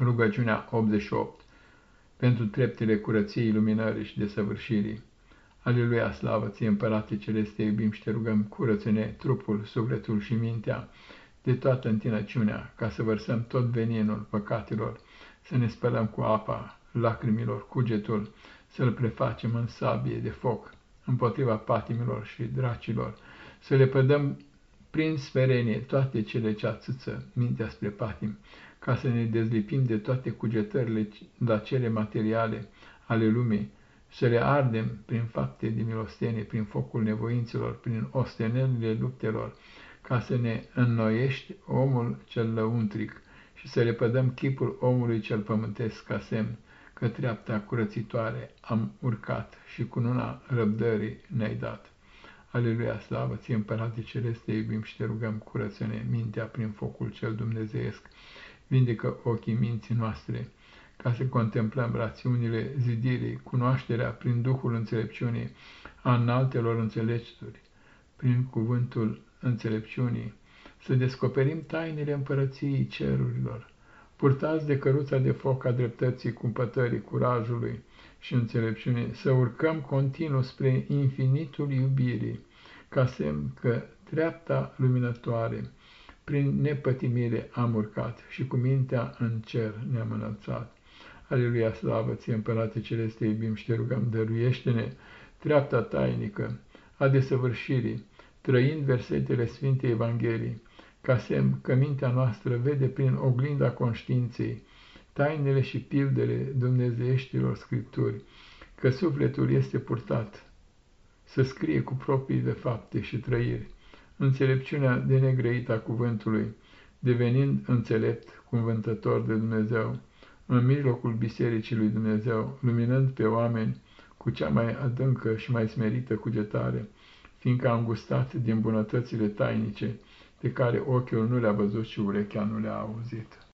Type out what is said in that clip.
Rugăciunea 88 Pentru treptele curăției, luminării și desăvârșirii. Aleluia, slavă ție, Împărate Celeste, iubim și te rugăm, curăță-ne trupul, sufletul și mintea de toată întinăciunea, ca să vărsăm tot veninul păcatelor, să ne spălăm cu apa lacrimilor cugetul, să-l prefacem în sabie de foc, împotriva patimilor și dracilor, să le pădăm prin sferenie toate cele ce ațâță mintea spre patim, ca să ne dezlipim de toate cugetările la cele materiale ale lumii, să le ardem prin fapte de milostenie, prin focul nevoințelor, prin ostenelile luptelor, ca să ne înnoiești omul cel lăuntric și să le pădăm chipul omului cel pământesc ca semn că treapta curățitoare am urcat și cu luna răbdării ne-ai dat. Aleluia, slavă ție, Împărate Celeste, iubim și te rugăm, curăță-ne mintea prin focul cel dumnezeiesc, vindecă ochii minții noastre, ca să contemplăm rațiunile zidirii, cunoașterea prin Duhul înțelepciunii a înaltelor înțelepciuni, prin cuvântul înțelepciunii, să descoperim tainele împărăției cerurilor, purtați de căruța de foc a dreptății, cumpătării, curajului și înțelepciunii, să urcăm continuu spre infinitul iubirii, ca semn că treapta luminătoare, prin nepătimire am urcat și cu mintea în cer ne-am înălțat. Aleluia, slavă ție, Împărate Celeste, iubim și te rugăm, dăruiește-ne treapta tainică a desăvârșirii, trăind versetele Sfintei Evangheliei, ca semn că mintea noastră vede prin oglinda conștiinței tainele și pildele dumnezeieștilor scripturi, că sufletul este purtat să scrie cu propriile fapte și trăiri, înțelepciunea de negrăită a cuvântului, devenind înțelept, cuvântător de Dumnezeu, în mijlocul Bisericii lui Dumnezeu, luminând pe oameni cu cea mai adâncă și mai smerită cugetare, fiindcă am gustat din bunătățile tainice, pe care ochiul nu le-a văzut și urechea nu le-a auzit.